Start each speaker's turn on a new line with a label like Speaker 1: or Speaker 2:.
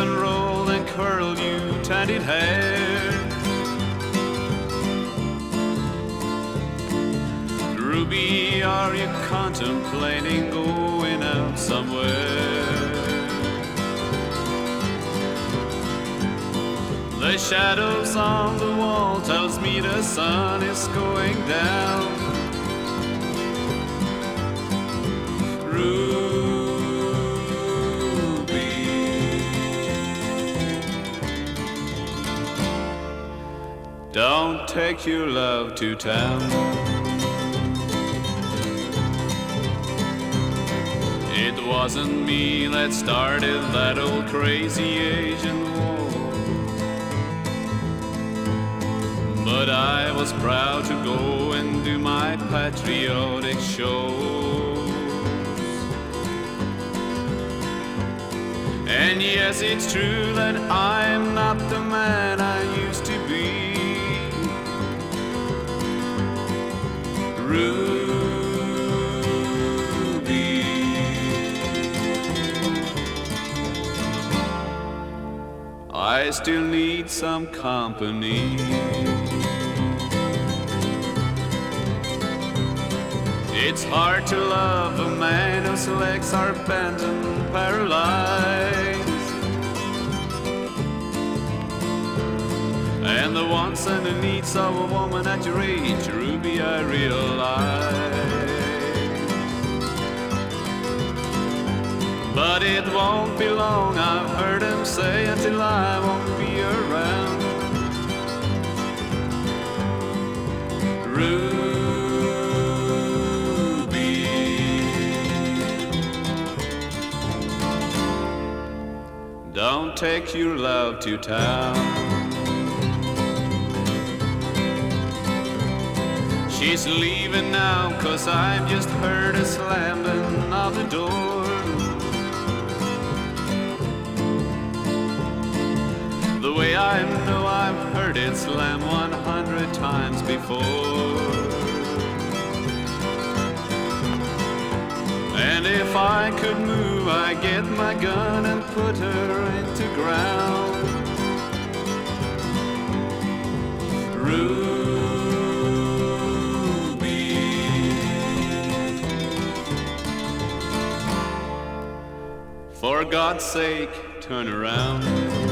Speaker 1: and roll and curl you tangled hair. Ruby, are you contemplating going out somewhere? The shadows on the wall tells me the sun is going down. Don't take your love to town. It wasn't me that started that old crazy Asian war. But I was proud to go and do my patriotic shows. And yes, it's true that I'm not the man I used to Ruby. I still need some company. It's hard to love a man whose legs are bent and paralyzed. And the wants and the needs of a woman at your age, Ruby, I realize. But it won't be long, I've heard him say, until I won't be around. Ruby. Don't take your love to town. She's leaving now, cause I've just heard a slamming of the door. The way I know I've heard it slam 100 times before. And if I could move, I'd get my gun and put her into ground. Ruby. For God's sake, turn around.